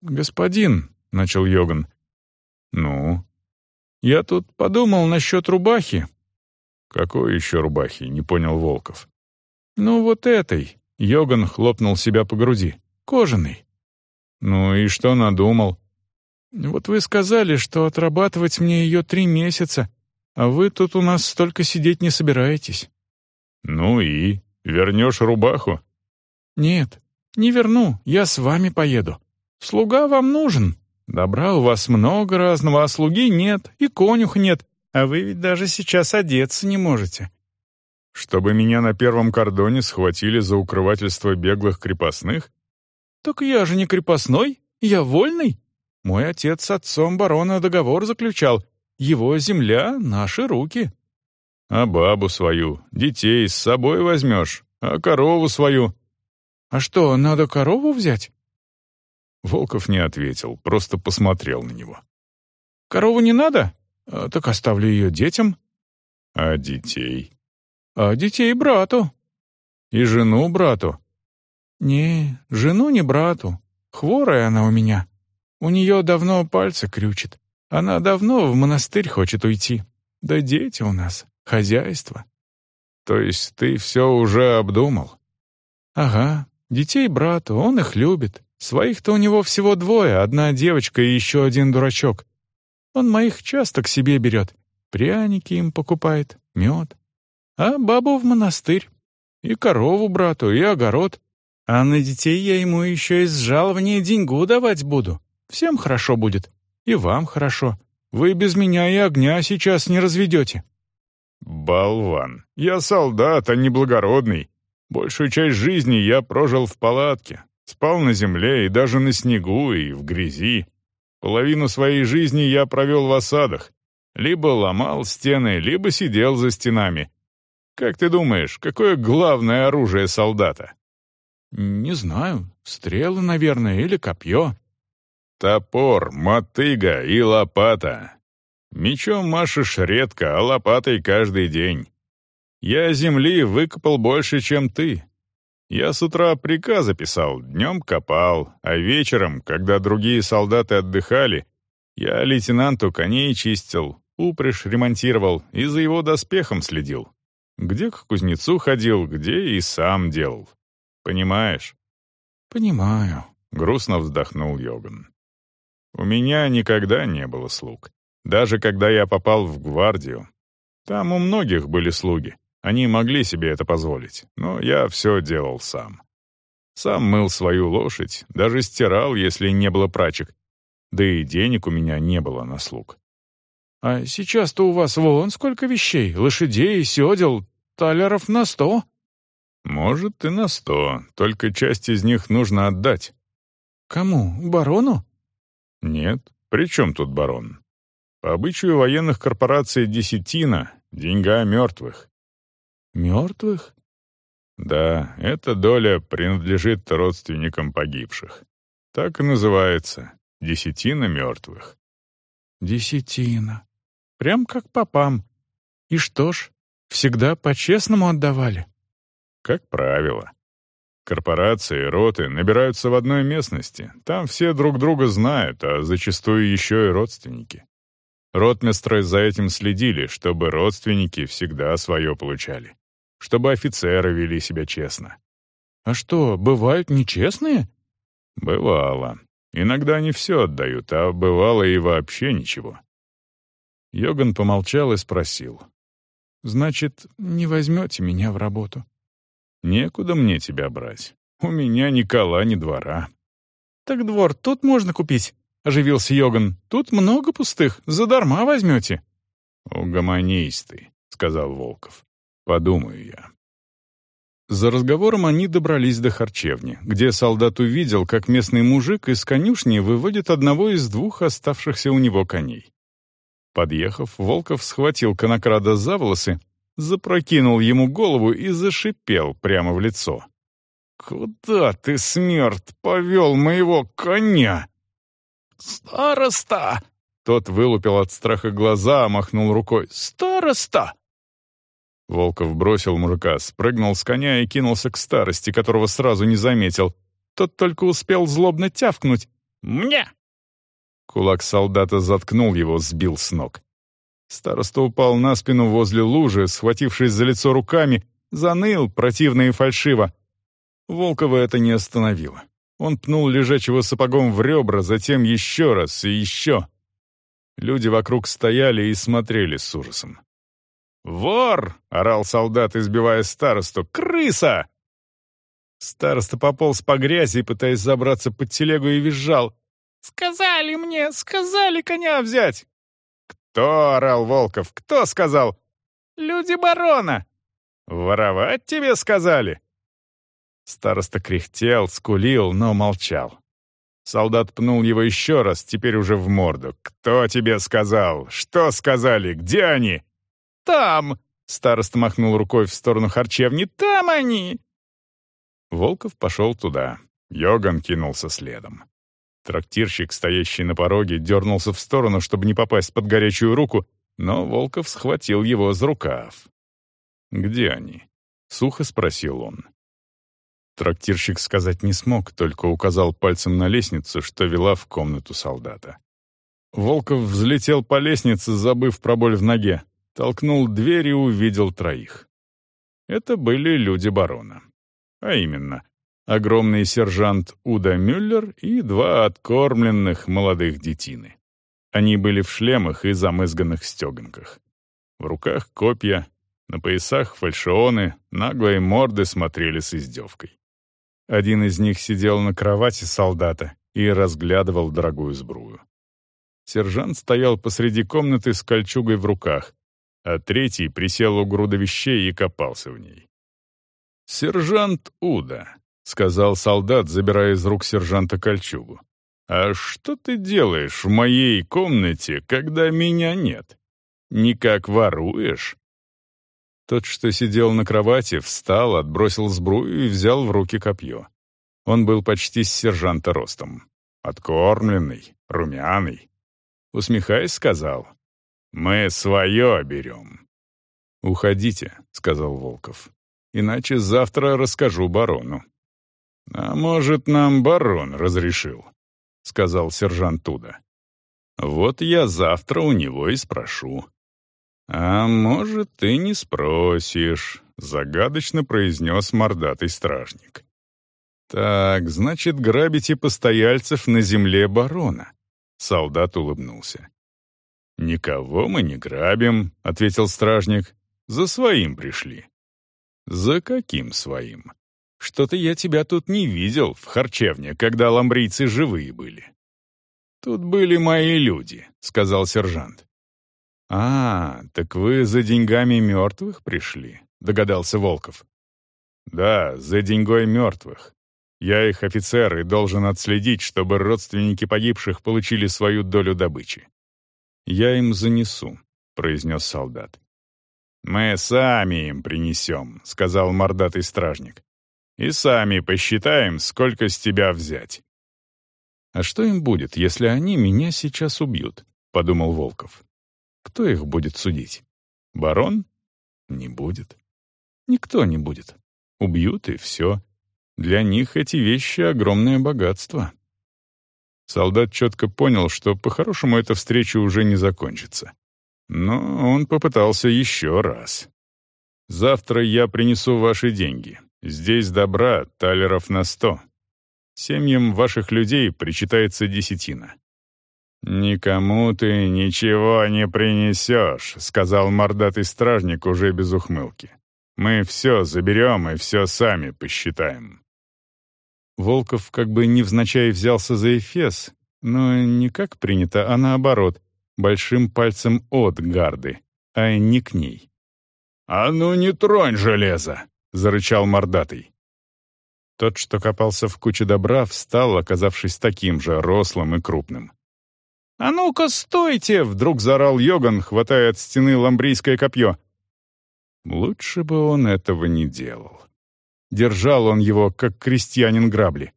«Господин», — начал Йоган. «Ну?» «Я тут подумал насчет рубахи». «Какой еще рубахи?» — не понял Волков. «Ну, вот этой», — Йоган хлопнул себя по груди. «Кожаный». «Ну и что надумал?» «Вот вы сказали, что отрабатывать мне ее три месяца, а вы тут у нас столько сидеть не собираетесь». «Ну и? Вернешь рубаху?» «Нет, не верну, я с вами поеду. Слуга вам нужен. Добра у вас много разного, а слуги нет, и конюх нет, а вы ведь даже сейчас одеться не можете». «Чтобы меня на первом кордоне схватили за укрывательство беглых крепостных?» «Так я же не крепостной, я вольный. Мой отец с отцом барона договор заключал. Его земля — наши руки». «А бабу свою, детей с собой возьмешь, а корову свою?» «А что, надо корову взять?» Волков не ответил, просто посмотрел на него. «Корову не надо? А, так оставлю ее детям». «А детей?» «А детей брату». «И жену брату?» «Не, жену не брату. Хворая она у меня. У нее давно пальцы крючит. Она давно в монастырь хочет уйти. Да дети у нас, хозяйство». «То есть ты все уже обдумал?» «Ага, детей брату, он их любит. Своих-то у него всего двое, одна девочка и еще один дурачок. Он моих часто к себе берет, пряники им покупает, мед. А бабу в монастырь. И корову брату, и огород. А на детей я ему еще из жалования деньгу давать буду. Всем хорошо будет. И вам хорошо. Вы без меня и огня сейчас не разведете». «Болван! Я солдат, а не благородный. Большую часть жизни я прожил в палатке, Спал на земле и даже на снегу и в грязи. Половину своей жизни я провел в осадах. Либо ломал стены, либо сидел за стенами. Как ты думаешь, какое главное оружие солдата? Не знаю. Стрелы, наверное, или копье. Топор, мотыга и лопата. Мечом машешь редко, а лопатой каждый день. Я земли выкопал больше, чем ты, я с утра приказы писал, днем копал, а вечером, когда другие солдаты отдыхали, я лейтенанту коней чистил, упряжь ремонтировал и за его доспехом следил. Где к кузнецу ходил, где и сам делал. Понимаешь? «Понимаю», — грустно вздохнул Йоган. «У меня никогда не было слуг. Даже когда я попал в гвардию. Там у многих были слуги. Они могли себе это позволить, но я все делал сам. Сам мыл свою лошадь, даже стирал, если не было прачек. Да и денег у меня не было на слуг. «А сейчас-то у вас вон сколько вещей, лошадей, седел, талеров на сто?» «Может, и на сто, только часть из них нужно отдать». «Кому? Барону?» «Нет, при чем тут барон? По обычаю военных корпораций десятина — деньга мертвых. Мертвых? Да, эта доля принадлежит родственникам погибших. Так и называется — десятина мертвых. Десятина. Прям как попам. И что ж, всегда по-честному отдавали? Как правило. Корпорации, роты набираются в одной местности. Там все друг друга знают, а зачастую еще и родственники. Ротмистры за этим следили, чтобы родственники всегда свое получали чтобы офицеры вели себя честно. А что, бывают нечестные? Бывало. Иногда не все отдают, а бывало и вообще ничего. Йоган помолчал и спросил. «Значит, не возьмете меня в работу?» «Некуда мне тебя брать. У меня ни кола, ни двора». «Так двор тут можно купить», — оживился Йоган. «Тут много пустых, задарма возьмете». «Угомонись ты», — сказал Волков. Подумаю я. За разговором они добрались до харчевни, где солдат увидел, как местный мужик из конюшни выводит одного из двух оставшихся у него коней. Подъехав, Волков схватил конокрада за волосы, запрокинул ему голову и зашипел прямо в лицо. «Куда ты, смерть, повел моего коня?» «Староста!» Тот вылупил от страха глаза, махнул рукой. «Староста! Волков бросил мужика, спрыгнул с коня и кинулся к старости, которого сразу не заметил. Тот только успел злобно тявкнуть, Мне!» Кулак солдата заткнул его, сбил с ног. Староста упал на спину возле лужи, схватившись за лицо руками, заныл противно и фальшиво. Волкова это не остановило. Он пнул лежачего сапогом в ребра, затем еще раз и еще. Люди вокруг стояли и смотрели с ужасом. «Вор!» — орал солдат, избивая старосту. «Крыса!» Староста пополз по грязи, пытаясь забраться под телегу, и визжал. «Сказали мне, сказали коня взять!» «Кто?» — орал Волков. «Кто сказал?» «Люди барона!» «Воровать тебе сказали?» Староста кряхтел, скулил, но молчал. Солдат пнул его еще раз, теперь уже в морду. «Кто тебе сказал? Что сказали? Где они?» «Там!» — староста махнул рукой в сторону харчевни. «Там они!» Волков пошел туда. Йоган кинулся следом. Трактирщик, стоящий на пороге, дернулся в сторону, чтобы не попасть под горячую руку, но Волков схватил его за рукав. «Где они?» — сухо спросил он. Трактирщик сказать не смог, только указал пальцем на лестницу, что вела в комнату солдата. Волков взлетел по лестнице, забыв про боль в ноге, толкнул дверь и увидел троих. Это были люди барона. А именно, огромный сержант Уда Мюллер и два откормленных молодых детины. Они были в шлемах и замызганных стеганках. В руках копья, на поясах фальшионы, наглые морды смотрели с издевкой. Один из них сидел на кровати солдата и разглядывал дорогую сбрую. Сержант стоял посреди комнаты с кольчугой в руках, а третий присел у груда вещей и копался в ней. «Сержант Уда», — сказал солдат, забирая из рук сержанта кольчугу. «А что ты делаешь в моей комнате, когда меня нет? Никак воруешь?» Тот, что сидел на кровати, встал, отбросил сбрую и взял в руки копье. Он был почти с сержанта ростом. Откормленный, румяный. Усмехаясь, сказал, «Мы свое берем». «Уходите», — сказал Волков. «Иначе завтра расскажу барону». «А может, нам барон разрешил?» — сказал сержант Туда. «Вот я завтра у него и спрошу». «А может, ты не спросишь», — загадочно произнес мордатый стражник. «Так, значит, грабите постояльцев на земле барона?» Солдат улыбнулся. «Никого мы не грабим», — ответил стражник. «За своим пришли». «За каким своим?» Что-то я тебя тут не видел в харчевне, когда ламбрийцы живые были». «Тут были мои люди», — сказал сержант. «А, так вы за деньгами мертвых пришли?» — догадался Волков. «Да, за деньгой мертвых. Я их офицер и должен отследить, чтобы родственники погибших получили свою долю добычи». «Я им занесу», — произнес солдат. «Мы сами им принесем», — сказал мордатый стражник и сами посчитаем, сколько с тебя взять». «А что им будет, если они меня сейчас убьют?» — подумал Волков. «Кто их будет судить? Барон? Не будет. Никто не будет. Убьют, и все. Для них эти вещи — огромное богатство». Солдат четко понял, что по-хорошему эта встреча уже не закончится. Но он попытался еще раз. «Завтра я принесу ваши деньги. Здесь добра талеров на сто. Семьям ваших людей причитается десятина». «Никому ты ничего не принесешь», — сказал мордатый стражник уже без ухмылки. «Мы все заберем и все сами посчитаем». Волков как бы невзначай взялся за Эфес, но не как принято, а наоборот, большим пальцем от гарды, а не к ней. «А ну не тронь железо!» — зарычал мордатый. Тот, что копался в куче добра, встал, оказавшись таким же рослым и крупным. «А ну-ка, стойте!» — вдруг заорал Йоган, хватая от стены ламбрийское копье. Лучше бы он этого не делал. Держал он его, как крестьянин грабли.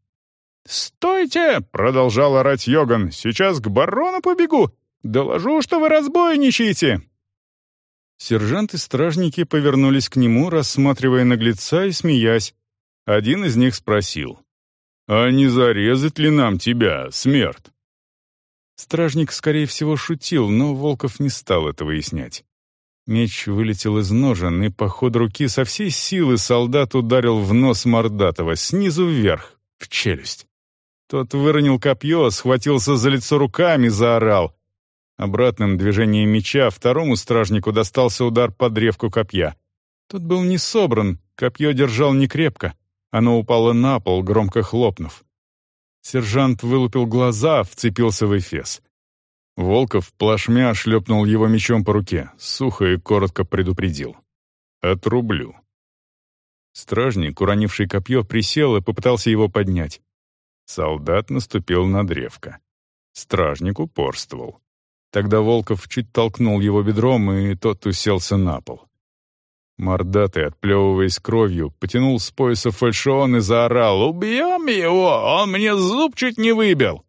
«Стойте!» — продолжал орать Йоган. «Сейчас к барону побегу! Доложу, что вы разбойничаете!» Сержанты-стражники повернулись к нему, рассматривая наглеца и смеясь. Один из них спросил. «А не зарезать ли нам тебя, смерть?» Стражник, скорее всего, шутил, но Волков не стал это выяснять. Меч вылетел из ножен, и по ходу руки со всей силы солдат ударил в нос Мордатова, снизу вверх, в челюсть. Тот выронил копье, схватился за лицо руками, заорал. Обратным движением меча второму стражнику достался удар под древку копья. Тот был не собран, копье держал некрепко. Оно упало на пол, громко хлопнув. Сержант вылупил глаза, вцепился в эфес. Волков плашмя шлепнул его мечом по руке, сухо и коротко предупредил. «Отрублю». Стражник, уронивший копье, присел и попытался его поднять. Солдат наступил на древко. Стражник упорствовал. Тогда Волков чуть толкнул его бедром, и тот уселся на пол. Мордатый, отплевываясь кровью, потянул с пояса фальшион и заорал «Убьем его! Он мне зуб чуть не выбил!»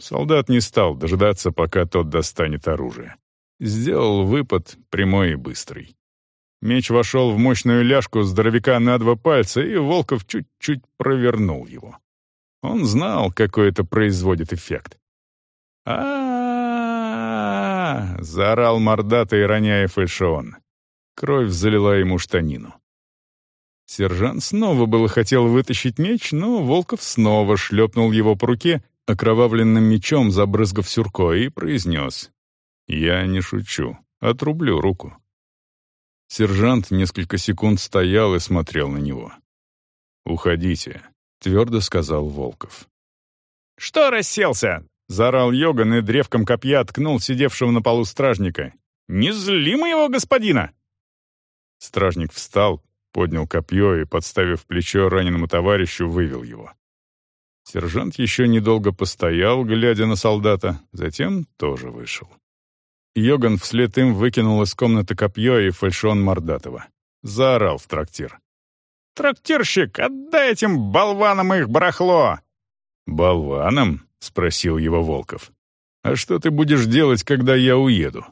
Солдат не стал дожидаться, пока тот достанет оружие. Сделал выпад прямой и быстрый. Меч вошел в мощную ляжку здоровяка на два пальца, и Волков чуть-чуть провернул его. Он знал, какой это производит эффект. а, заорал мордатый, роняя фальшион. Кровь залила ему штанину. Сержант снова было хотел вытащить меч, но Волков снова шлепнул его по руке — окровавленным мечом забрызгав сюрко, и произнес «Я не шучу, отрублю руку». Сержант несколько секунд стоял и смотрел на него. «Уходите», — твердо сказал Волков. «Что расселся?» — заорал Йоган и древком копья ткнул сидевшего на полу стражника. «Не зли моего господина!» Стражник встал, поднял копье и, подставив плечо раненому товарищу, вывел его. Сержант еще недолго постоял, глядя на солдата, затем тоже вышел. Йоган вслед им выкинул из комнаты копье и фальшон Мордатова. Заорал в трактир. «Трактирщик, отдай этим болванам их барахло!» «Болванам?» — спросил его Волков. «А что ты будешь делать, когда я уеду?»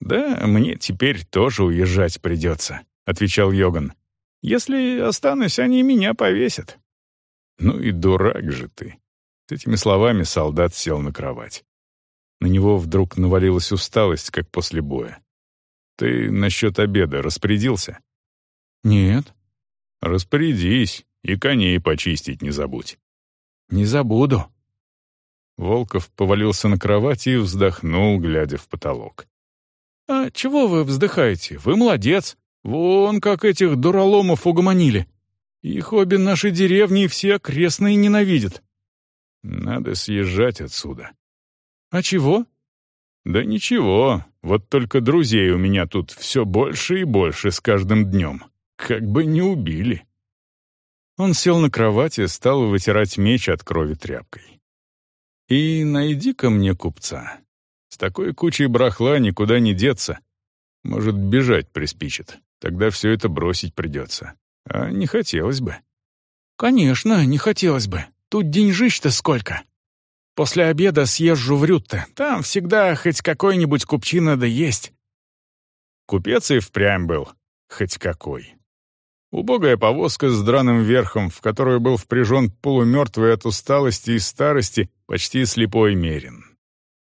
«Да, мне теперь тоже уезжать придется», — отвечал Йоган. «Если останусь, они меня повесят. «Ну и дурак же ты!» С этими словами солдат сел на кровать. На него вдруг навалилась усталость, как после боя. «Ты насчет обеда распорядился?» «Нет». «Распорядись, и коней почистить не забудь». «Не забуду». Волков повалился на кровать и вздохнул, глядя в потолок. «А чего вы вздыхаете? Вы молодец. Вон как этих дураломов угомонили. Их обе наши деревни все окрестные ненавидят. Надо съезжать отсюда. А чего? Да ничего, вот только друзей у меня тут все больше и больше с каждым днем. Как бы не убили. Он сел на кровати, стал вытирать меч от крови тряпкой. И найди-ка мне купца. С такой кучей брахла никуда не деться. Может, бежать приспичит. Тогда все это бросить придется. А не хотелось бы. Конечно, не хотелось бы. Тут деньжищ-то сколько. После обеда съезжу в Рютте. Там всегда хоть какой-нибудь купчина да есть. Купец и впрямь был. Хоть какой. Убогая повозка с драным верхом, в которую был впряжен полумертвый от усталости и старости почти слепой мерин.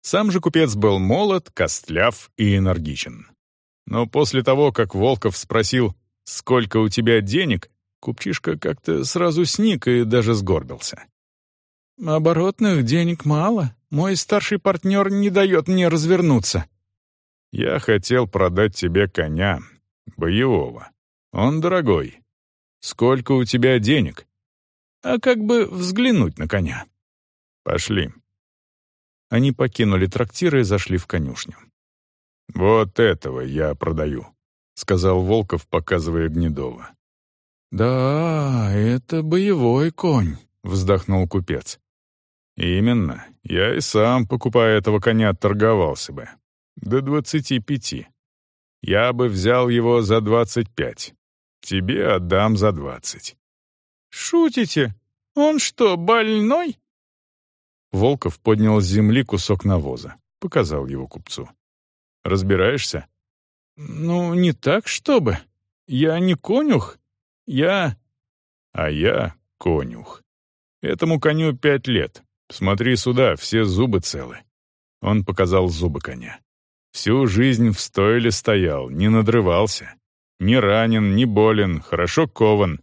Сам же купец был молод, костляв и энергичен. Но после того, как Волков спросил, «Сколько у тебя денег?» Купчишка как-то сразу сник и даже сгорбился. «Оборотных денег мало. Мой старший партнер не дает мне развернуться». «Я хотел продать тебе коня, боевого. Он дорогой. Сколько у тебя денег?» «А как бы взглянуть на коня?» «Пошли». Они покинули трактир и зашли в конюшню. «Вот этого я продаю», — сказал Волков, показывая Гнедова. «Да, это боевой конь», — вздохнул купец. «Именно. Я и сам, покупая этого коня, торговался бы. До двадцати пяти. Я бы взял его за двадцать пять. Тебе отдам за двадцать». «Шутите? Он что, больной?» Волков поднял с земли кусок навоза, показал его купцу. «Разбираешься?» «Ну, не так, чтобы. Я не конюх. Я...» «А я конюх. Этому коню пять лет. Смотри сюда, все зубы целы». Он показал зубы коня. Всю жизнь в стойле стоял, не надрывался. Не ранен, не болен, хорошо кован.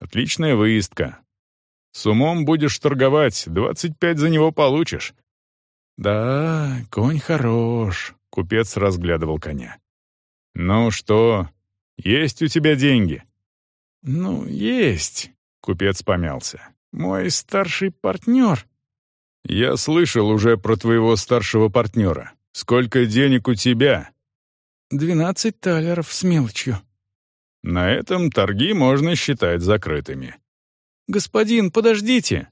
Отличная выездка. С умом будешь торговать, двадцать пять за него получишь. «Да, конь хорош», — купец разглядывал коня. «Ну что, есть у тебя деньги?» «Ну, есть», — купец помялся. «Мой старший партнер». «Я слышал уже про твоего старшего партнера. Сколько денег у тебя?» «Двенадцать талеров с мелочью». На этом торги можно считать закрытыми. «Господин, подождите!»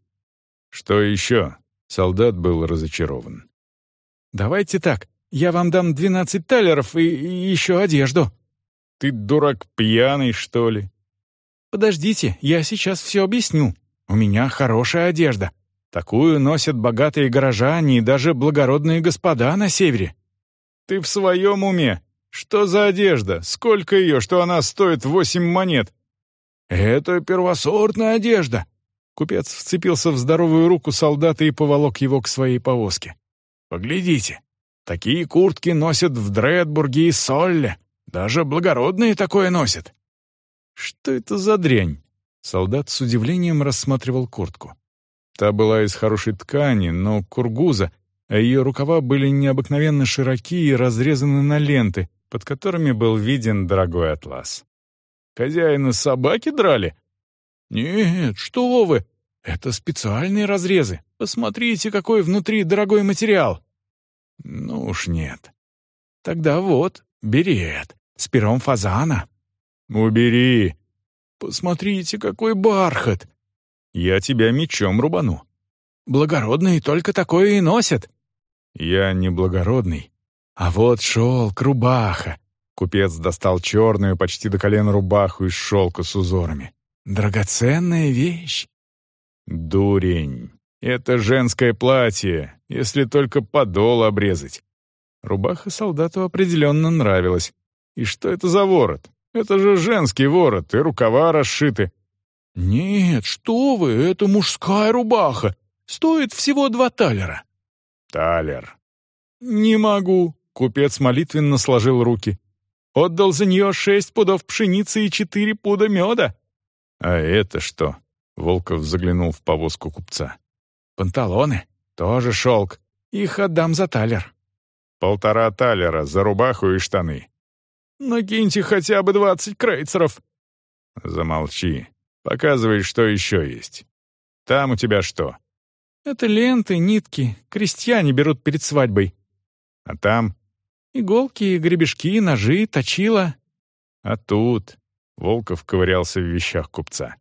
«Что еще?» Солдат был разочарован. «Давайте так, я вам дам двенадцать талеров и, и еще одежду». «Ты дурак пьяный, что ли?» «Подождите, я сейчас все объясню. У меня хорошая одежда. Такую носят богатые горожане и даже благородные господа на севере». «Ты в своем уме? Что за одежда? Сколько ее, что она стоит восемь монет?» «Это первосортная одежда. Купец вцепился в здоровую руку солдата и поволок его к своей повозке. «Поглядите, такие куртки носят в Дредбурге и Солле. Даже благородные такое носят». «Что это за дрянь?» Солдат с удивлением рассматривал куртку. Та была из хорошей ткани, но кургуза, а ее рукава были необыкновенно широкие и разрезаны на ленты, под которыми был виден дорогой атлас. «Хозяина собаки драли?» «Нет, что вы! Это специальные разрезы. Посмотрите, какой внутри дорогой материал. Ну уж нет. Тогда вот, берет, с пером фазана. Убери. Посмотрите, какой бархат. Я тебя мечом рубану. Благородные только такое и носят. Я не благородный. А вот шелк, рубаха. Купец достал черную, почти до колена рубаху из шелка с узорами. Драгоценная вещь. Дурень. Это женское платье, если только подол обрезать. Рубаха солдату определенно нравилась. И что это за ворот? Это же женский ворот, и рукава расшиты. «Нет, что вы, это мужская рубаха. Стоит всего два талера». «Талер». «Не могу», — купец молитвенно сложил руки. «Отдал за нее шесть пудов пшеницы и четыре пуда меда». «А это что?» Волков заглянул в повозку купца. «Панталоны. Тоже шелк. Их отдам за талер». «Полтора талера за рубаху и штаны». «Накиньте хотя бы двадцать крейцеров». «Замолчи. Показывай, что еще есть. Там у тебя что?» «Это ленты, нитки. Крестьяне берут перед свадьбой». «А там?» «Иголки, гребешки, ножи, точила». «А тут?» — Волков ковырялся в вещах купца.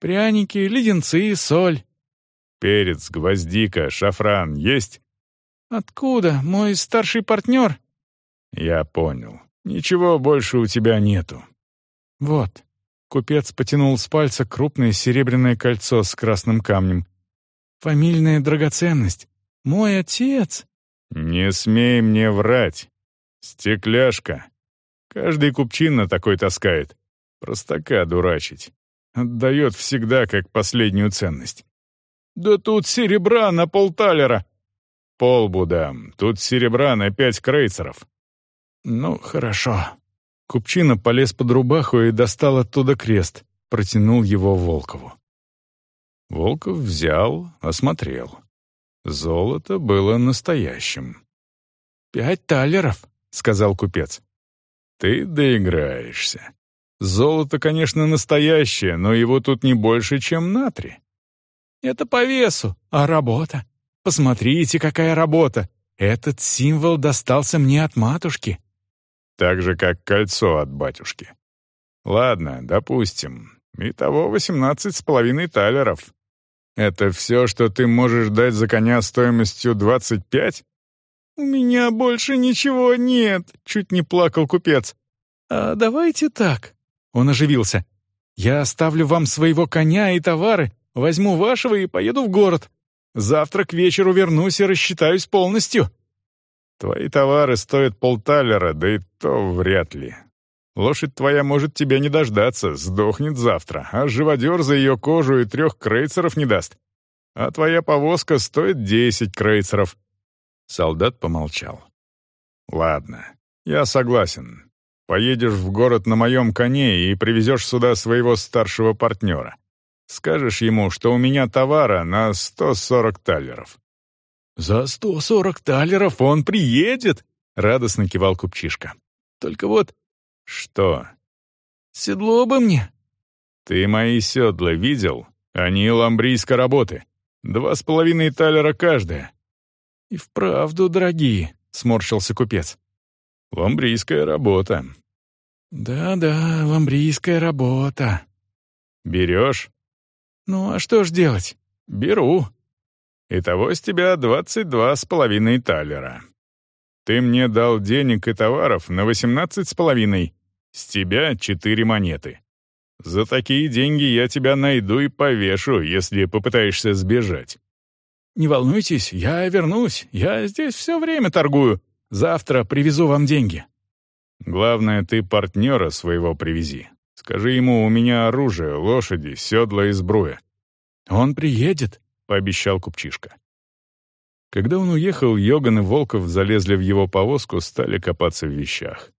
Пряники, леденцы, соль». «Перец, гвоздика, шафран есть?» «Откуда? Мой старший партнер?» «Я понял. Ничего больше у тебя нету». «Вот». Купец потянул с пальца крупное серебряное кольцо с красным камнем. «Фамильная драгоценность. Мой отец». «Не смей мне врать. Стекляшка. Каждый купчина такой таскает. Простака дурачить. Отдает всегда как последнюю ценность. «Да тут серебра на полталера!» «Полбу дам. Тут серебра на пять крейцеров». «Ну, хорошо». Купчина полез под рубаху и достал оттуда крест, протянул его Волкову. Волков взял, осмотрел. Золото было настоящим. «Пять талеров», — сказал купец. «Ты доиграешься. Золото, конечно, настоящее, но его тут не больше, чем натрий. Это по весу, а работа? Посмотрите, какая работа. Этот символ достался мне от матушки. Так же, как кольцо от батюшки. Ладно, допустим. Итого восемнадцать с половиной талеров. Это все, что ты можешь дать за коня стоимостью двадцать пять? У меня больше ничего нет, чуть не плакал купец. А давайте так. Он оживился. «Я оставлю вам своего коня и товары, возьму вашего и поеду в город. Завтра к вечеру вернусь и рассчитаюсь полностью». «Твои товары стоят полталера, да и то вряд ли. Лошадь твоя может тебя не дождаться, сдохнет завтра, а живодер за ее кожу и трех крейцеров не даст. а твоя повозка стоит десять крейцеров». Солдат помолчал. «Ладно, я согласен. Поедешь в город на моем коне и привезешь сюда своего старшего партнера. Скажешь ему, что у меня товара на 140 талеров». «За 140 талеров он приедет!» — радостно кивал купчишка. «Только вот...» «Что?» «Седло бы мне!» «Ты мои седла видел? Они ламбрийской работы. Два с половиной талера каждая». «И вправду дорогие», — сморщился купец. «Ламбрийская работа». «Да-да, ламбрийская работа». «Берешь?» «Ну, а что ж делать?» «Беру. Итого с тебя двадцать два с половиной талера. Ты мне дал денег и товаров на восемнадцать с половиной. С тебя четыре монеты. За такие деньги я тебя найду и повешу, если попытаешься сбежать». «Не волнуйтесь, я вернусь. Я здесь все время торгую. Завтра привезу вам деньги». «Главное, ты партнера своего привези. Скажи ему, у меня оружие, лошади, седла и сбруя». «Он приедет», — пообещал купчишка. Когда он уехал, Йоган и Волков залезли в его повозку, стали копаться в вещах.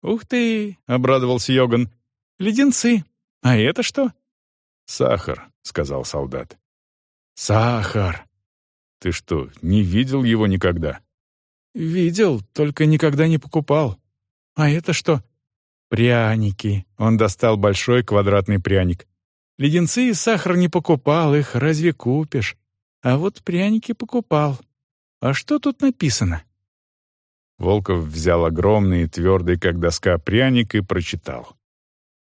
«Ух ты!» — обрадовался Йоган. «Леденцы. А это что?» «Сахар», — сказал солдат. «Сахар!» «Ты что, не видел его никогда?» «Видел, только никогда не покупал. А это что?» «Пряники». Он достал большой квадратный пряник. «Леденцы и сахар не покупал, их разве купишь? А вот пряники покупал. А что тут написано?» Волков взял огромный, твердый, как доска, пряник и прочитал.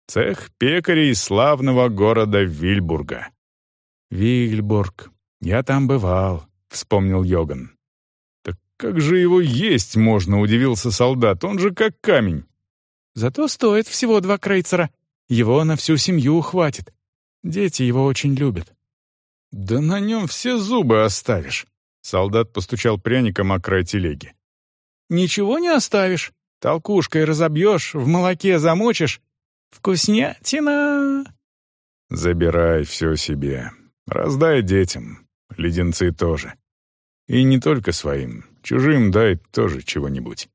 «Цех пекарей славного города Вильбурга». «Вильбург. Я там бывал», — вспомнил Йоган. «Так как же его есть можно?» — удивился солдат. «Он же как камень». «Зато стоит всего два крейцера. Его на всю семью хватит. Дети его очень любят». «Да на нем все зубы оставишь», — солдат постучал пряником о край телеги. Ничего не оставишь. Толкушкой разобьешь, в молоке замочишь. Вкуснятина!» «Забирай все себе. Раздай детям. Леденцы тоже. И не только своим. Чужим дай тоже чего-нибудь.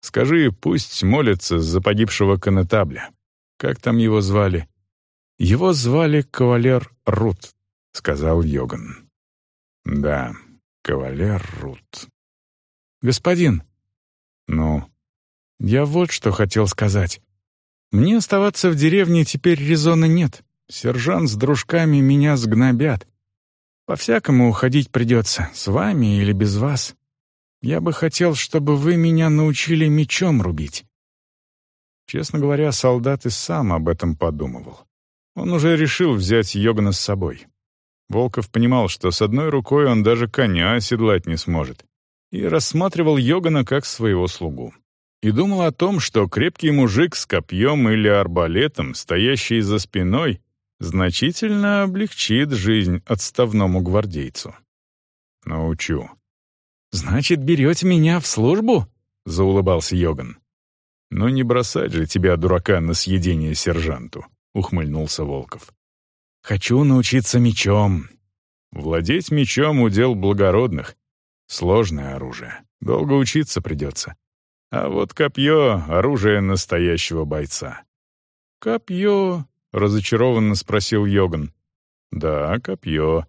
Скажи, пусть молятся за погибшего конетабля. Как там его звали?» «Его звали кавалер Рут», — сказал Йоган. «Да, кавалер Рут». «Господин», «Ну?» «Я вот что хотел сказать. Мне оставаться в деревне теперь резона нет. Сержант с дружками меня сгнобят. По-всякому уходить придется, с вами или без вас. Я бы хотел, чтобы вы меня научили мечом рубить». Честно говоря, солдат и сам об этом подумывал. Он уже решил взять Йогана с собой. Волков понимал, что с одной рукой он даже коня оседлать не сможет и рассматривал Йогана как своего слугу. И думал о том, что крепкий мужик с копьем или арбалетом, стоящий за спиной, значительно облегчит жизнь отставному гвардейцу. «Научу». «Значит, берете меня в службу?» — заулыбался Йоган. «Ну не бросать же тебя, дурака, на съедение сержанту», — ухмыльнулся Волков. «Хочу научиться мечом». «Владеть мечом — удел благородных, Сложное оружие. Долго учиться придется. А вот копье — оружие настоящего бойца. «Копье?» — разочарованно спросил Йоган. «Да, копье.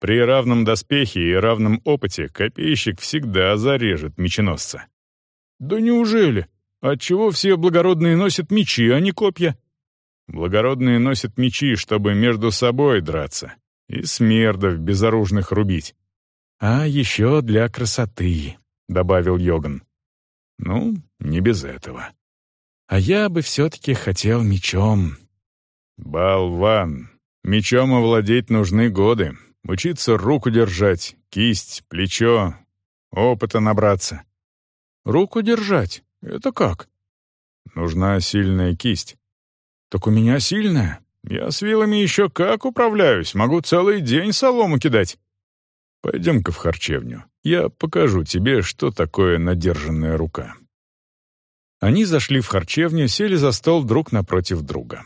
При равном доспехе и равном опыте копейщик всегда зарежет меченосца». «Да неужели? Отчего все благородные носят мечи, а не копья?» «Благородные носят мечи, чтобы между собой драться и смердов безоружных рубить. «А еще для красоты», — добавил Йоган. «Ну, не без этого». «А я бы все-таки хотел мечом». «Болван! Мечом овладеть нужны годы. Учиться руку держать, кисть, плечо, опыта набраться». «Руку держать? Это как?» «Нужна сильная кисть». «Так у меня сильная. Я с вилами еще как управляюсь, могу целый день солому кидать». Пойдем-ка в харчевню. Я покажу тебе, что такое надержанная рука». Они зашли в харчевню, сели за стол друг напротив друга.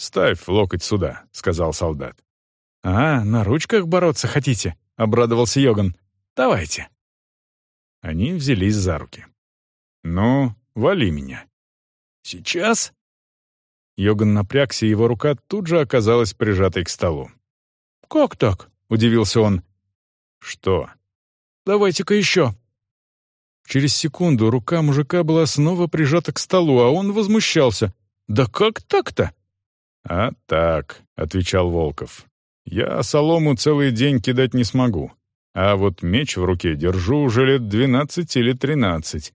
«Ставь локоть сюда», — сказал солдат. «А, на ручках бороться хотите?» — обрадовался Йоган. «Давайте». Они взялись за руки. «Ну, вали меня». «Сейчас?» Йоган напрягся, его рука тут же оказалась прижатой к столу. «Как так?» — удивился он. «Что?» «Давайте-ка еще». Через секунду рука мужика была снова прижата к столу, а он возмущался. «Да как так-то?» «А так», — отвечал Волков. «Я солому целый день кидать не смогу. А вот меч в руке держу уже лет двенадцать или тринадцать.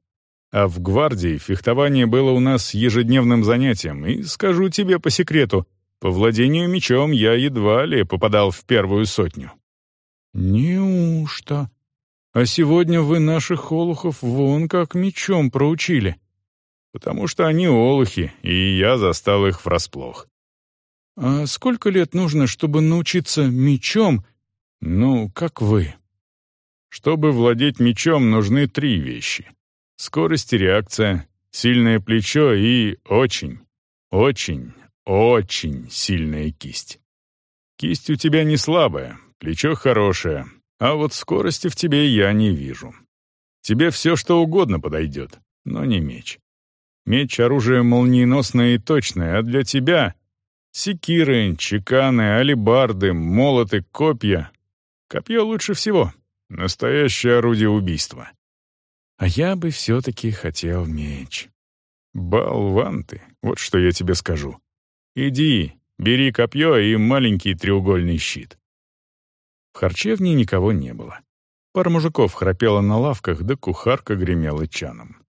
А в гвардии фехтование было у нас ежедневным занятием, и, скажу тебе по секрету, по владению мечом я едва ли попадал в первую сотню». «Неужто? А сегодня вы наших олухов вон как мечом проучили». «Потому что они олухи, и я застал их врасплох». «А сколько лет нужно, чтобы научиться мечом, ну, как вы?» Чтобы владеть мечом, нужны три вещи. Скорость и реакция, сильное плечо и очень, очень, очень сильная кисть. Кисть у тебя не слабая, плечо хорошее, а вот скорости в тебе я не вижу. Тебе все что угодно подойдет, но не меч. Меч — оружие молниеносное и точное, а для тебя — секиры, чеканы, алебарды, молоты, копья. Копье лучше всего. Настоящее орудие убийства. А я бы все-таки хотел меч. Болван ты, вот что я тебе скажу. Иди, бери копье и маленький треугольный щит. В харчевне никого не было. Пара мужиков храпела на лавках, да кухарка гремела чаном.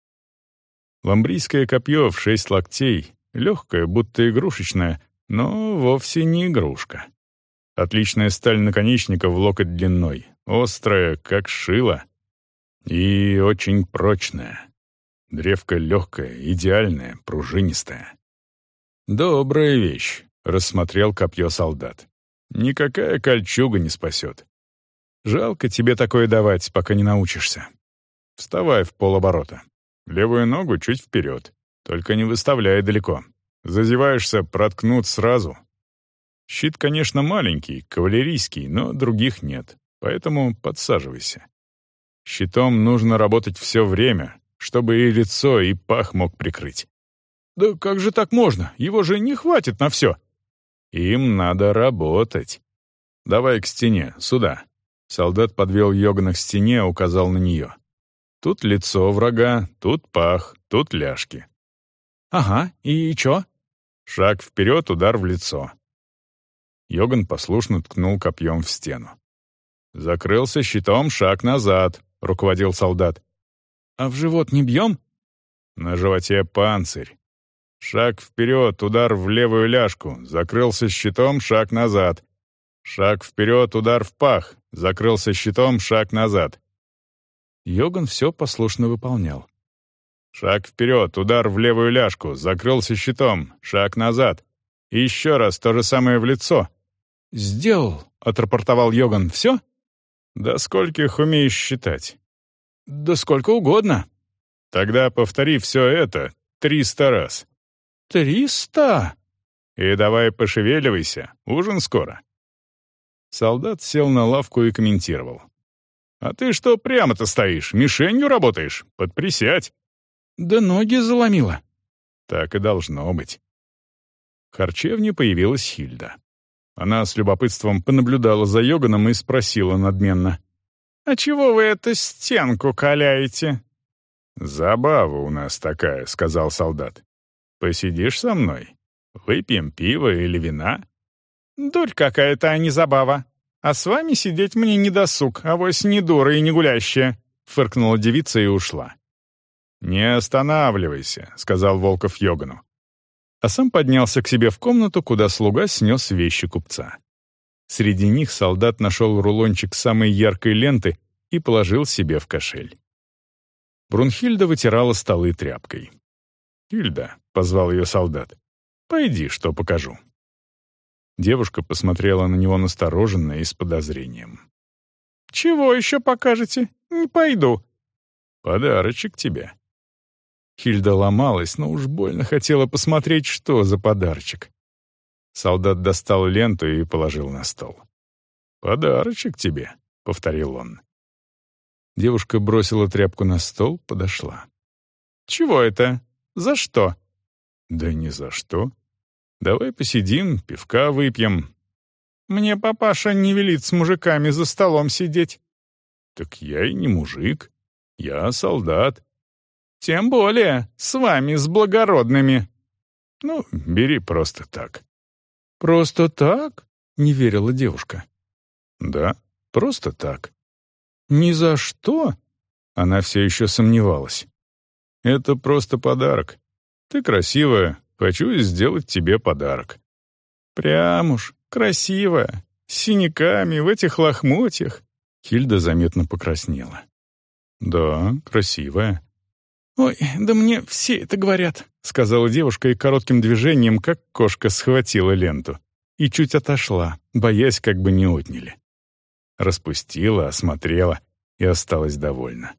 Ламбрийское копье в шесть локтей, легкое, будто игрушечное, но вовсе не игрушка. Отличная сталь наконечника в локоть длиной, острая, как шило, и очень прочная. Древко легкое, идеальное, пружинистое. «Добрая вещь», — рассмотрел копье солдат. «Никакая кольчуга не спасет. Жалко тебе такое давать, пока не научишься. Вставай в полоборота. Левую ногу чуть вперед. Только не выставляй далеко. Зазеваешься, проткнут сразу. Щит, конечно, маленький, кавалерийский, но других нет, поэтому подсаживайся. Щитом нужно работать все время, чтобы и лицо, и пах мог прикрыть. «Да как же так можно? Его же не хватит на все!» «Им надо работать. Давай к стене, сюда». Солдат подвел Йогана к стене, указал на нее. «Тут лицо врага, тут пах, тут ляжки». «Ага, и чё?» Шаг вперед, удар в лицо. Йоган послушно ткнул копьем в стену. «Закрылся щитом, шаг назад руководил солдат. «А в живот не бьем?» «На животе панцирь. Шаг вперед, удар в левую ляжку, закрылся щитом, шаг назад. Шаг вперед, удар в пах, закрылся щитом, шаг назад». Йоган все послушно выполнял. Шаг вперед, удар в левую ляжку, закрылся щитом, шаг назад. И еще раз то же самое в лицо. «Сделал», — отрапортовал Йоган. «Все?» «Да скольких умеешь считать?» «Да сколько угодно». «Тогда повтори все это триста раз». «Триста?» «И давай пошевеливайся, ужин скоро». Солдат сел на лавку и комментировал. «А ты что прямо-то стоишь? Мишенью работаешь? Подприсядь». «Да ноги заломило». «Так и должно быть». В харчевне появилась Хильда. Она с любопытством понаблюдала за Йоганом и спросила надменно. «А чего вы эту стенку каляете?» «Забава у нас такая», — сказал солдат. «Посидишь со мной? Выпьем пиво или вина?» «Дурь какая-то, а не забава. А с вами сидеть мне не досуг, а вось не дура и не гулящая», — фыркнула девица и ушла. «Не останавливайся», — сказал Волков Йогану а сам поднялся к себе в комнату, куда слуга снес вещи купца. Среди них солдат нашел рулончик самой яркой ленты и положил себе в кошель. Брунхильда вытирала столы тряпкой. «Хильда», — позвал ее солдат, — «пойди, что покажу». Девушка посмотрела на него настороженно и с подозрением. «Чего еще покажете? Не пойду». «Подарочек тебе», Хильда ломалась, но уж больно хотела посмотреть, что за подарочек. Солдат достал ленту и положил на стол. «Подарочек тебе», — повторил он. Девушка бросила тряпку на стол, подошла. «Чего это? За что?» «Да ни за что. Давай посидим, пивка выпьем». «Мне папаша не велит с мужиками за столом сидеть». «Так я и не мужик. Я солдат». «Тем более, с вами, с благородными». «Ну, бери просто так». «Просто так?» — не верила девушка. «Да, просто так». «Ни за что?» Она все еще сомневалась. «Это просто подарок. Ты красивая, хочу сделать тебе подарок». «Прям уж, красивая, с синяками в этих лохмотьях». Хильда заметно покраснела. «Да, красивая». «Ой, да мне все это говорят», — сказала девушка и коротким движением, как кошка, схватила ленту. И чуть отошла, боясь, как бы не отняли распустила, осмотрела и осталась довольна.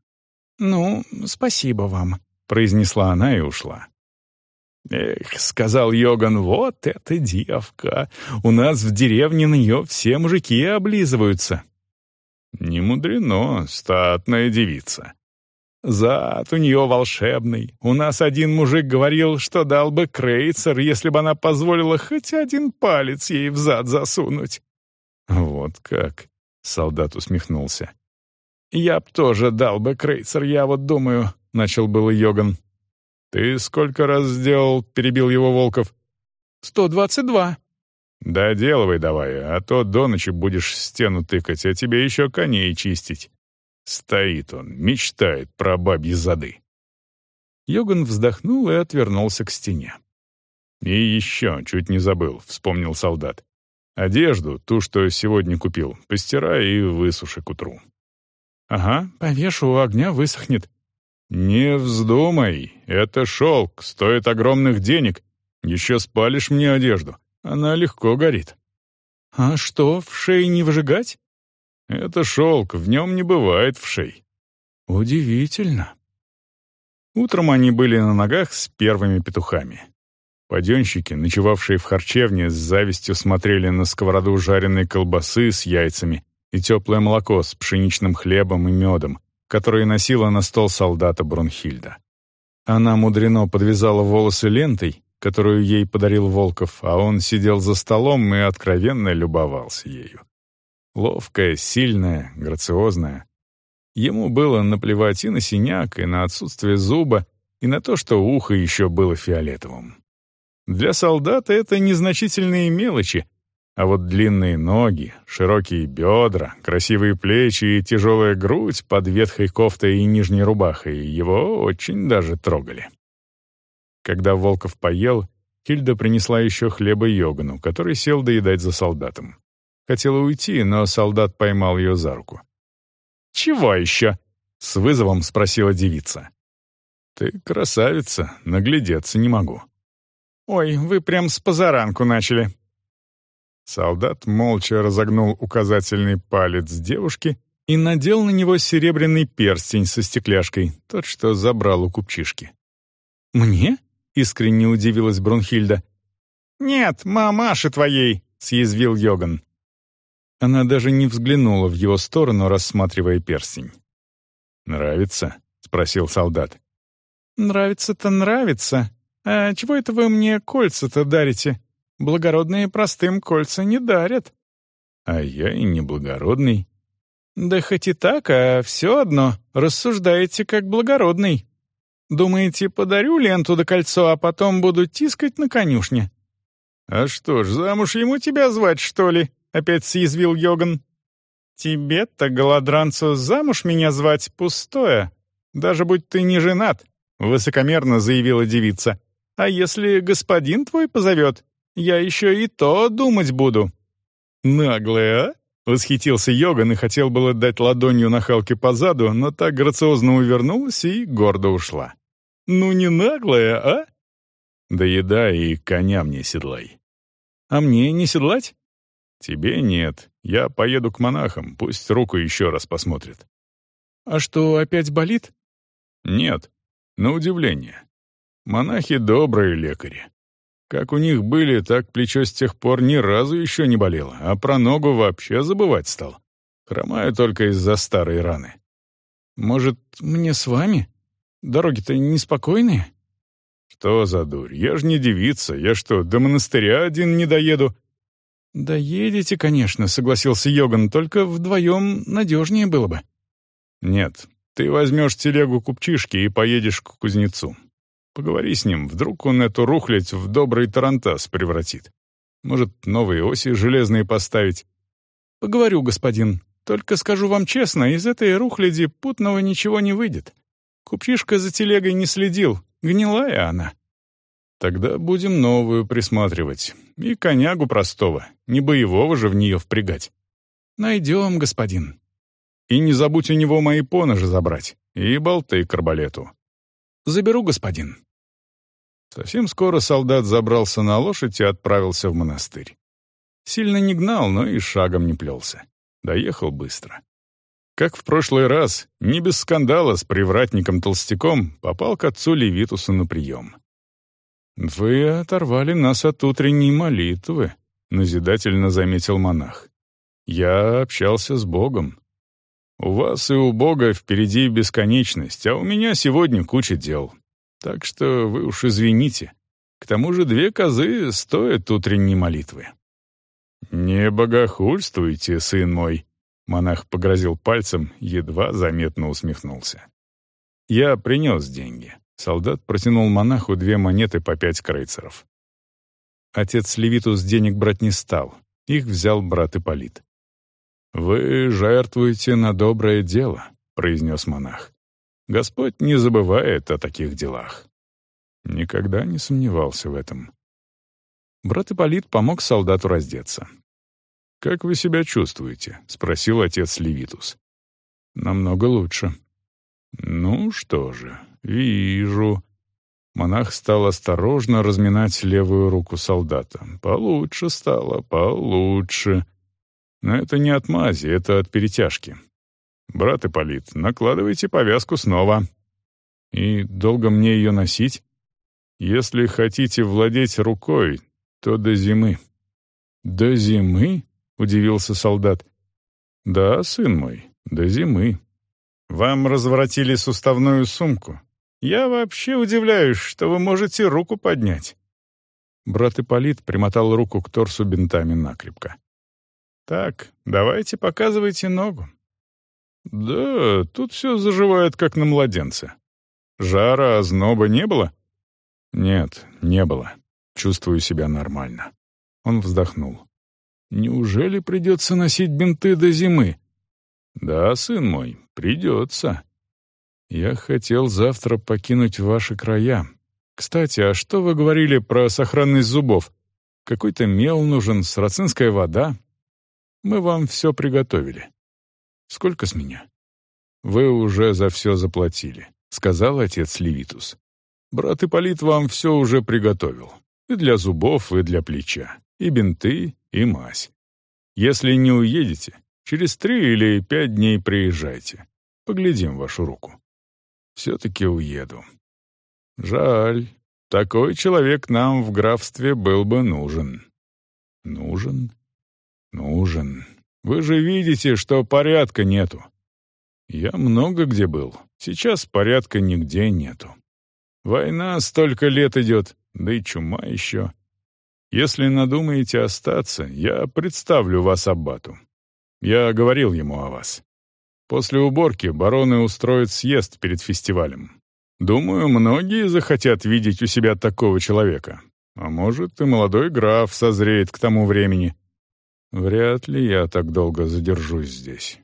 «Ну, спасибо вам», — произнесла она и ушла. «Эх», — сказал Йоган, — «вот эта девка! У нас в деревне на нее все мужики облизываются». «Не мудрено, статная девица». «Зад у нее волшебный. У нас один мужик говорил, что дал бы крейцер, если бы она позволила хоть один палец ей в зад засунуть». «Вот как», Солдат усмехнулся. «Я б тоже дал бы крейцер, я вот думаю», — начал было Йоган. «Ты сколько раз сделал?» — перебил его Волков. «Сто двадцать два». «Доделывай давай, а то до ночи будешь стену тыкать, а тебе еще коней чистить». Стоит он, мечтает про бабьи зады. Йоган вздохнул и отвернулся к стене. «И еще, чуть не забыл», — вспомнил солдат. Одежду, ту, что сегодня купил, постирай и высуши к утру. Ага, повешу, у огня высохнет. Не вздумай, это шелк, стоит огромных денег. Еще спалишь мне одежду, она легко горит. А что, в шее не выжигать? Это шелк, в нем не бывает вшей. Удивительно. Утром они были на ногах с первыми петухами. Паденщики, ночевавшие в харчевне, с завистью смотрели на сковороду жареной колбасы с яйцами и теплое молоко с пшеничным хлебом и медом, которые носила на стол солдата Брунхильда. Она мудрено подвязала волосы лентой, которую ей подарил Волков, а он сидел за столом и откровенно любовался ею. Ловкая, сильная, грациозная. Ему было наплевать и на синяк, и на отсутствие зуба, и на то, что ухо еще было фиолетовым. Для солдата это незначительные мелочи, а вот длинные ноги, широкие бедра, красивые плечи и тяжелая грудь под ветхой кофтой и нижней рубахой его очень даже трогали. Когда Волков поел, Хильда принесла еще хлеба Йогану, который сел доедать за солдатом. Хотела уйти, но солдат поймал ее за руку. «Чего еще?» — с вызовом спросила девица. «Ты красавица, наглядеться не могу». «Ой, вы прям с позаранку начали». Солдат молча разогнул указательный палец девушки и надел на него серебряный перстень со стекляшкой, тот, что забрал у купчишки. «Мне?» — искренне удивилась Брунхильда. «Нет, мамаши твоей!» — съязвил Йоган. Она даже не взглянула в его сторону, рассматривая перстень. «Нравится?» — спросил солдат. «Нравится-то нравится, «А чего это вы мне кольца-то дарите? Благородные простым кольца не дарят». «А я и не благородный». «Да хоть и так, а все одно. Рассуждаете как благородный. Думаете, подарю ленту да кольцо, а потом буду тискать на конюшне?» «А что ж, замуж ему тебя звать, что ли?» — опять съязвил Йоган. «Тебе-то, голодранцу, замуж меня звать пустое, даже будь ты не женат», — высокомерно заявила девица. А если господин твой позовет, я еще и то думать буду». «Наглая, а?» — восхитился Йоган и хотел было дать ладонью на Халке по заду, но так грациозно увернулась и гордо ушла. «Ну не наглая, а?» «Доедай и коня мне седлай». «А мне не седлать?» «Тебе нет. Я поеду к монахам, пусть руку еще раз посмотрят». «А что, опять болит?» «Нет. На удивление. Монахи — добрые лекари. Как у них были, так плечо с тех пор ни разу еще не болело, а про ногу вообще забывать стал. Хромаю только из-за старой раны. Может, мне с вами? Дороги-то неспокойные. Что за дурь? Я же не девица. Я что, до монастыря один не доеду? «Доедете, конечно», — согласился Йоган, «только вдвоем надежнее было бы». «Нет, ты возьмешь телегу купчишки и поедешь к кузнецу. Поговори с ним, вдруг он эту рухлядь в добрый тарантас превратит. Может, новые оси железные поставить?» «Поговорю, господин. Только скажу вам честно, из этой рухляди путного ничего не выйдет. Купчишка за телегой не следил, гнилая она». «Тогда будем новую присматривать. И конягу простого, не боевого же в нее впрягать. Найдем, господин. И не забудь у него мои поножи забрать и болты к арбалету. Заберу, господин. Совсем скоро солдат забрался на лошадь и отправился в монастырь. Сильно не гнал, но и шагом не плелся. Доехал быстро. Как в прошлый раз, не без скандала с привратником-толстяком, попал к отцу Левитусу на прием. «Вы оторвали нас от утренней молитвы», — назидательно заметил монах. «Я общался с Богом. У вас и у Бога впереди бесконечность, а у меня сегодня куча дел. Так что вы уж извините. К тому же две козы стоят утренней молитвы». «Не богохульствуйте, сын мой», — монах погрозил пальцем, едва заметно усмехнулся. «Я принес деньги. Солдат протянул монаху две монеты по пять крейцеров. Отец Левитус денег брать не стал. Их взял брат Ипполит. «Вы жертвуете на доброе дело», — произнес монах. «Господь не забывает о таких делах». Никогда не сомневался в этом. Брат Ипполит помог солдату раздеться. «Как вы себя чувствуете?» — спросил отец Левитус. «Намного лучше». «Ну что же, «Вижу». Монах стал осторожно разминать левую руку солдата. «Получше стало, получше». Но это не от мази, это от перетяжки. «Брат Ипполит, накладывайте повязку снова». «И долго мне ее носить?» «Если хотите владеть рукой, то до зимы». «До зимы?» — удивился солдат. «Да, сын мой, до зимы. Вам разворотили суставную сумку, я вообще удивляюсь, что вы можете руку поднять». Брат Ипполит примотал руку к торсу бинтами накрепко. «Так, давайте показывайте ногу». «Да, тут все заживает, как на младенце. Жара, озноба не было?» «Нет, не было. Чувствую себя нормально». Он вздохнул. «Неужели придется носить бинты до зимы?» «Да, сын мой, придется. «Я хотел завтра покинуть ваши края. Кстати, а что вы говорили про сохранность зубов? Какой-то мел нужен, сарацинская вода. Мы вам все приготовили. Сколько с меня?» «Вы уже за все заплатили», — сказал отец Левитус. «Брат Ипполит вам все уже приготовил. И для зубов, и для плеча. И бинты, и мазь. Если не уедете, через три или пять дней приезжайте. Поглядим вашу руку» все-таки уеду. Жаль, такой человек нам в графстве был бы нужен. Нужен? Нужен. Вы же видите, что порядка нету. Я много где был. Сейчас порядка нигде нету. Война столько лет идет, да и чума еще. Если надумаете остаться, я представлю вас аббату. Я говорил ему о вас. После уборки бароны устроят съезд перед фестивалем. Думаю, многие захотят видеть у себя такого человека. А может, и молодой граф созреет к тому времени. Вряд ли я так долго задержусь здесь.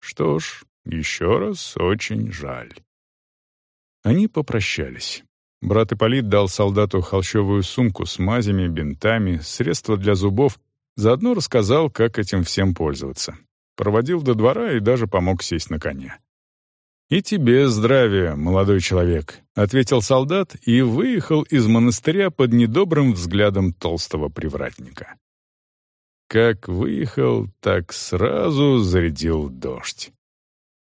Что ж, еще раз очень жаль. Они попрощались. Брат Ипполит дал солдату холщовую сумку с мазями, бинтами, средства для зубов, заодно рассказал, как этим всем пользоваться проводил до двора и даже помог сесть на коня. «И тебе здравия, молодой человек», — ответил солдат и выехал из монастыря под недобрым взглядом толстого привратника. Как выехал, так сразу зарядил дождь.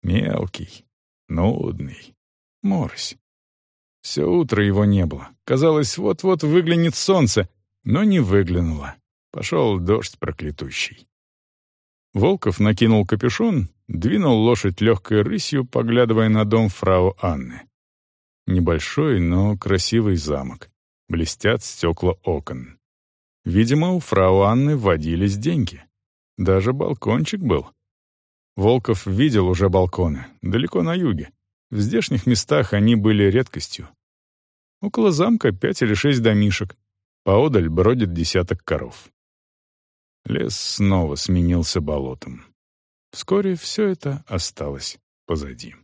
Мелкий, нудный, морось. Все утро его не было. Казалось, вот-вот выглянет солнце, но не выглянуло. Пошел дождь проклятущий. Волков накинул капюшон, двинул лошадь легкой рысью, поглядывая на дом фрау Анны. Небольшой, но красивый замок. Блестят стекла окон. Видимо, у фрау Анны водились деньги. Даже балкончик был. Волков видел уже балконы, далеко на юге. В здешних местах они были редкостью. Около замка пять или шесть домишек. Поодаль бродит десяток коров. Лес снова сменился болотом. Вскоре все это осталось позади.